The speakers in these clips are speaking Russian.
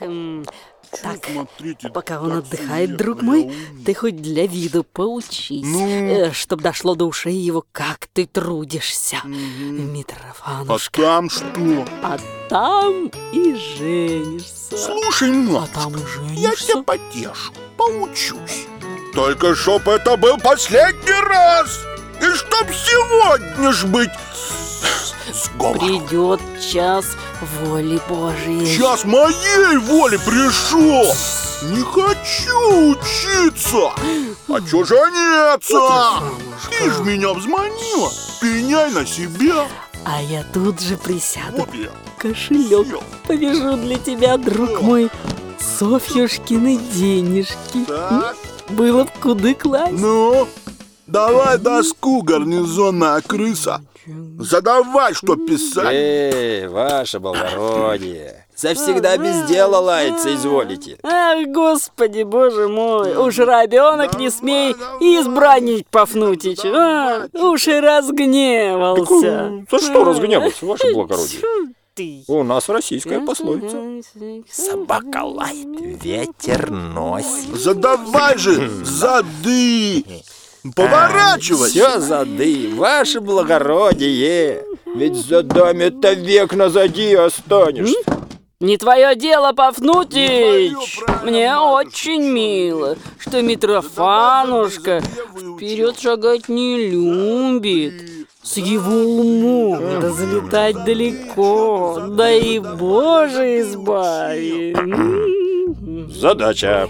м, Так, Смотрите, пока он отдыхает, друг мой, хлоун. ты хоть для виду поучись, Ну? э, чтоб дошло до ушей его, как ты трудишься, А Митрофанушка. там что? А там и женишься. Слушай, А мать, там и я женишься. тебя потешу, поучусь. Только чтоб это был последний раз. И чтоб сегодня ж быть с. Придет час воли Божией. Час моей воли пришел. Не хочу учиться. А чё жениться? Ты ж меня взманила. Пеняй на себя. А я тут же присяду. Вот я. Кошелек Сел. повяжу для тебя, друг мой. Софьюшкины денежки. Так. Было б куды класть. Ну, давай доску, гарнизонная крыса. Задавай, что писать. Эй, ваше благородие, завсегда без дела лаяться изволите. Ах, господи, боже мой, уж ребенок не смей избранить Пафнутича. А, уж и разгневался. За что разгневаться, ваше благородие? Ты. У нас российская пословица. Собака лает, ветер носит. Задавай же зады. Поворачивай. Все зады, ваше благородие. Ведь за дами-то век назади останешься. Не твое дело, Пафнутич! Мне очень мило, что Митрофанушка вперед шагать не любит. С его умом да залетать далеко, да и Боже избави. Задача.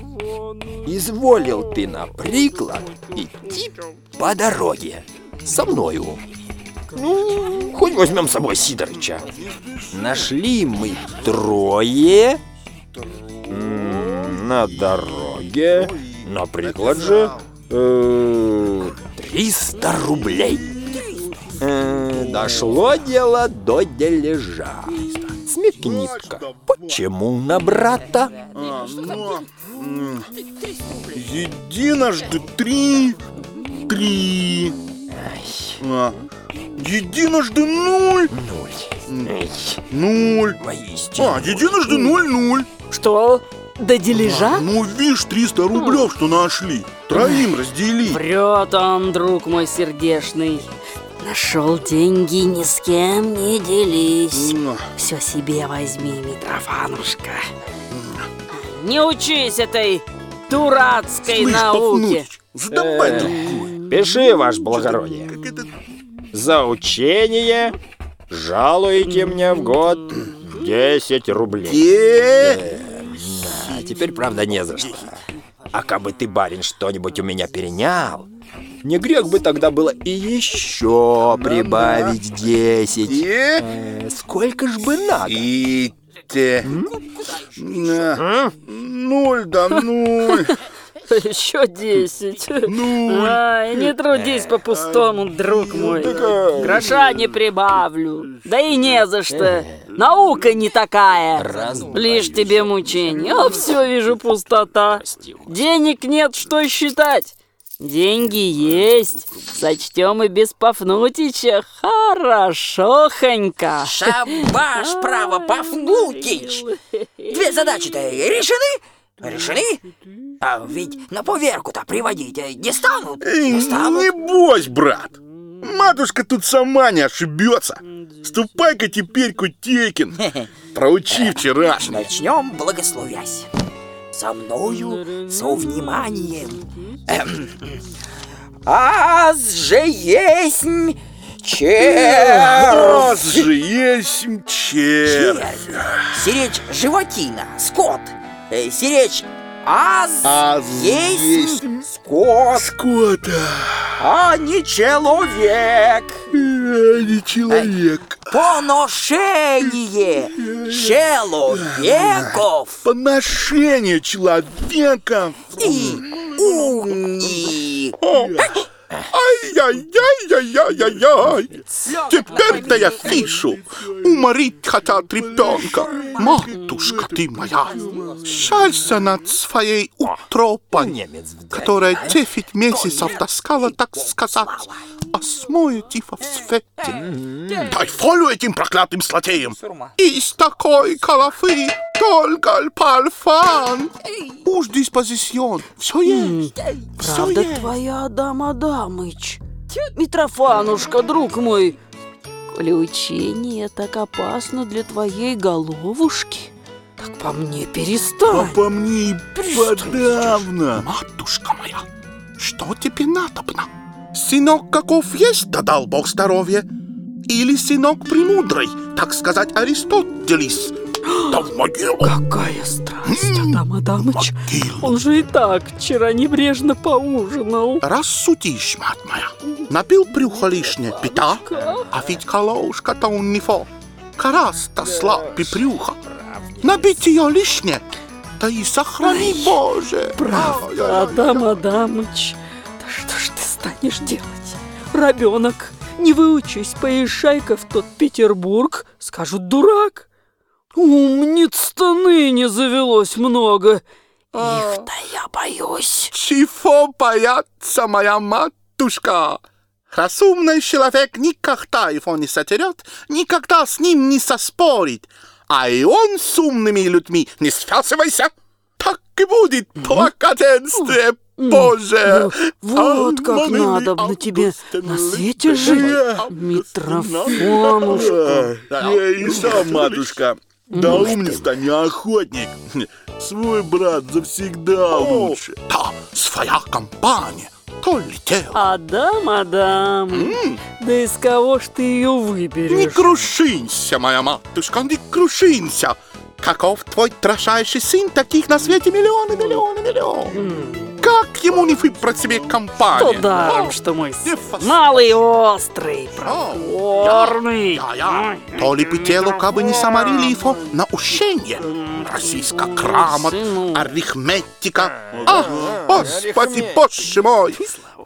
Изволил ты, наприклад, идти по дороге со мною. Ну, хоть возьмем с собой Сидорыча. Нашли мы трое на дороге, наприклад же, э, 300 рублей. Э, Дошло дело до дележа. Смекни-ка, почему на брата? А, ну, м, Единожды три, три. А, Единожды нуль, Ноль. Эй, нуль. воистину. А, единожды нуль, нуль. Что, до дележа? Ну, видишь, 300 рублев, что нашли. Троим раздели. Врет он, друг мой сердешный. Нашел деньги, ни с кем не делись. М, Все себе возьми, Митрофанушка. Не учись этой дурацкой Слышь, науке. Задавай Э. другую. Пиши, ваше благородие. Как это За учение жалуете мне в год 10 рублей. Е? А теперь, правда, не за что. А кабы ты, барин, что-нибудь у меня перенял, не грех бы тогда было и еще прибавить 10. Е? Э, Сколько ж бы надо? И те. Ноль да ноль. Еще десять. Нуль. Ай, не трудись по-пустому, друг мой. э, Гроша не прибавлю. Да и не за что. Наука не такая. Лишь тебе мучение. А все вижу пустота. Денег нет, что считать. Деньги есть. Сочтем и без Пафнутича. Хорошохонько. Шабаш, право, Пафнутич! Две задачи-то решены? Решены? А ведь на поверку-то приводить э, не станут? Эй, Не станут? не бойся, брат. Матушка тут сама не ошибется. Ступай-ка теперь, Кутейкин. Проучи вчерашний. Начнем благословясь. Со мною, со вниманием. Эм. Аз же есть червь. же есть червь. Сиречь животина, скот. Э, Сиречь аз, Аз есть, есть. скот, Скота. а не человек. Э, Не человек. Поношение человеков Поношение человека. и уни. Ай-яй-яй-яй-яй-яй. Теперь-то я слышу. Уморить хотят ребенка. Матушка ты моя. Шалься над своей утропой, которая девять месяцев таскала, так сказать, осмое тифа в свете. Дай волю этим проклятым злодеям. И из такой калафы только пальфан. Уж диспозицион. Все есть. Все Правда есть. твоя, Адам Адамыч. Митрофанушка, друг мой, коли учение так опасно для твоей головушки, так по мне А перестань. по мне и подавно. Матушка моя, что тебе надобно? Сынок каков есть, да дал Бог здоровье? Или сынок премудрый, так сказать, Аристотелис? Да в могилу! Какая страсть, Адам Адамыч. Он же и так вчера небрежно поужинал. Рассудишь, мать моя. Напил брюхо лишнее, пита, а ведь колошка-то он не фо. Карас-то слаб и брюха. Набить ее лишнее, да и сохрани, Боже. Правда, Адам Адамыч. Да что ж ты станешь делать? Ребенок, не выучись, поезжай-ка в тот Петербург, скажут дурак. Умниц-то ныне завелось много. Их-то я боюсь. Чего бояться, моя матушка? Разумный человек никогда его не сотерет, никогда с ним не соспорит. А и он с умными людьми не связывайся. Так и будет благоденствие Боже. Вот как надо на тебе на свете жить, Митрофанушка. Я и сам, матушка. Да умница не охотник. Свой брат завсегда лучше. Да, своя компания, то летел. Адам, Адам, да из кого ж ты ее Не выберешь? крушинься, моя матушка, не крушинься. Каков твой трошайший сын, таких на свете миллионы, миллионы, миллионы. Как ему не выбрать себе компанию? даром, что мой малый острый, О, проворный. Я, я, то ли бы телу кабы не самарили его на ущенье. Российская сыну. арифметика. А, господи, боже мой,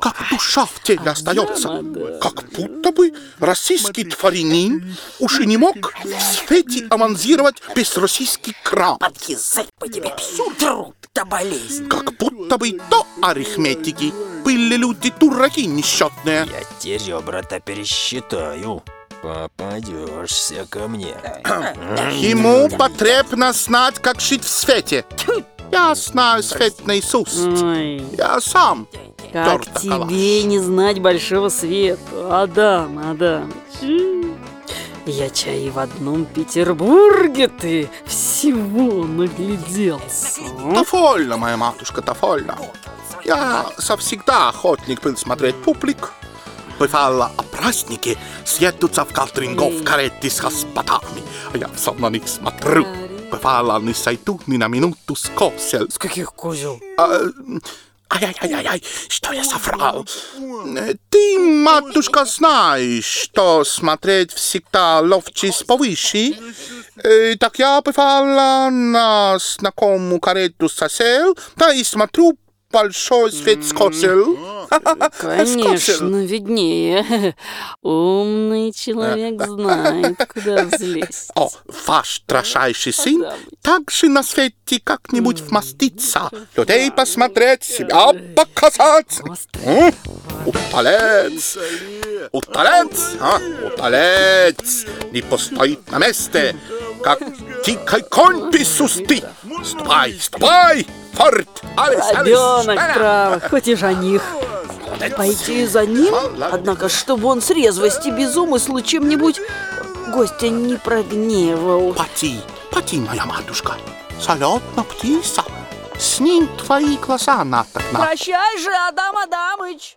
как душа в теле остается. Как будто бы российский дворянин уж и не мог в свете авансировать без российский крам. Подъязать по тебе труд да болезнь. Как будто бы до арифметики были люди дураки несчетные. Я те ребра-то пересчитаю. Попадешься ко мне. Ему потребно знать, как жить в свете. Я знаю свет на Иисус. Ой, Я сам. как тебе не знать большого света, Адам, Адам. Я чай в одном Петербурге ты всего нагляделся. а? Довольно, моя матушка, довольно. Я совсегда охотник был смотреть публик. Бывало, о празднике съедутся в Калтрингов кареты с господами, а я все на них смотрю. Бывало, не сойду ни на минуту с косел. С каких козел? А, Ай-яй-яй-яй, что я соврал? Э, Ты, матушка, знаешь, что смотреть всегда ловче с повыше. Э, Так я бывала на знакомую карету сосел, да и смотрю большой свет с косел. С косел. Конечно, виднее. Умный человек знает, куда взлезть. О, ваш трошайший сын также на свете как-нибудь вмоститься, людей посмотреть, себя показать. М? Удалец! Удалец! А? Удалец! Не постоит на месте, как дикий конь без усты. Ступай, ступай! Форт! Алис, алис! Ребенок, Шпана! право, хоть и жених. Пойти за ним, однако, чтобы он с резвости без умысла чем-нибудь гостя не прогневал. Пати, пати, моя матушка, салютна птица. С ним твои глаза натокна. Прощай же, Адам Адамыч.